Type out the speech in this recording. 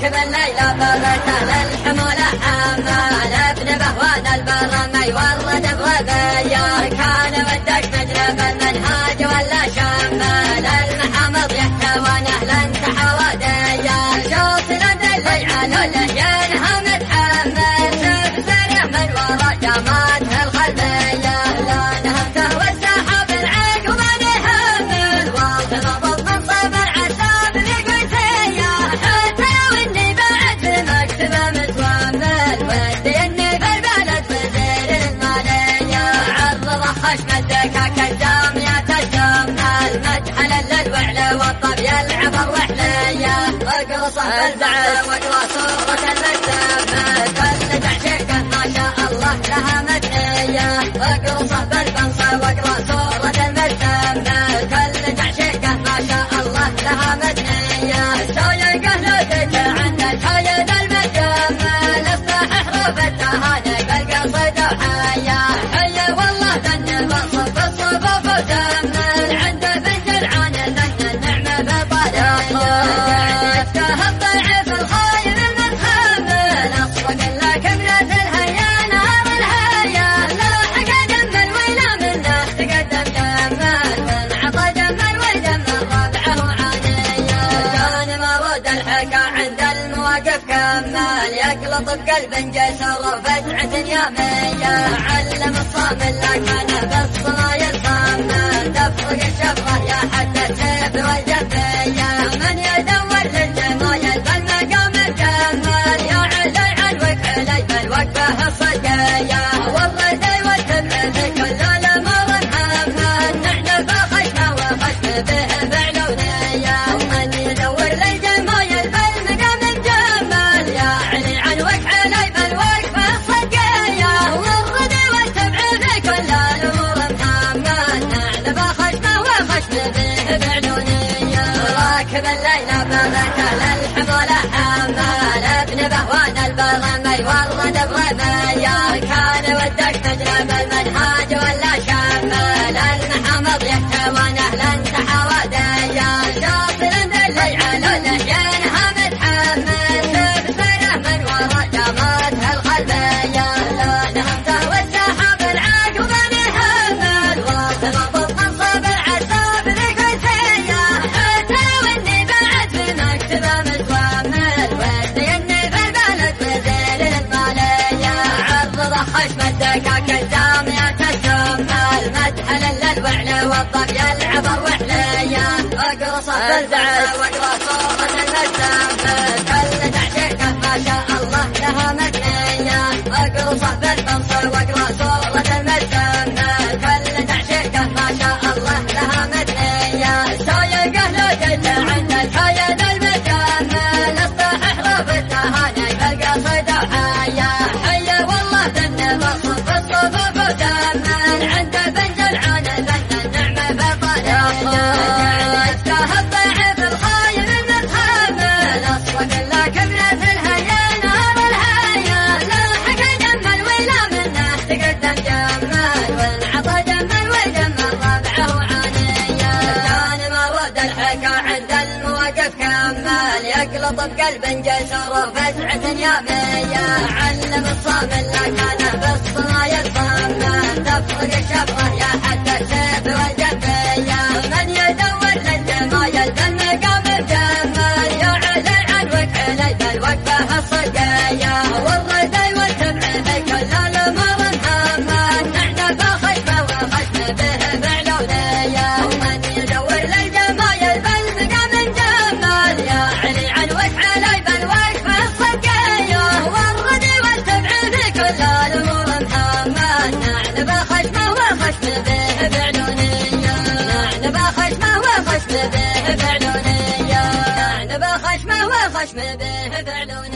كملنا الليلة طرتان للحمولة حمال ابن بهوان البرمي ورد بغبيار كان ودك مجلب المنهاج ولا شمل المحامض يحتوى نهلا تحوى شوف لدى الليل بعد قلب انجسر فزعة يامية علم الصامل لا كان بالصلاة يلقى تفرق الشفرة يا حد Amanda. الطب يلعبوا وحليا اقرا صف البعد واقرا صورة المجد كل تعشيقة ما شاء الله. لها مثنية طب قلب جسر وفزعة يامية علم الصامل. ما به فعلون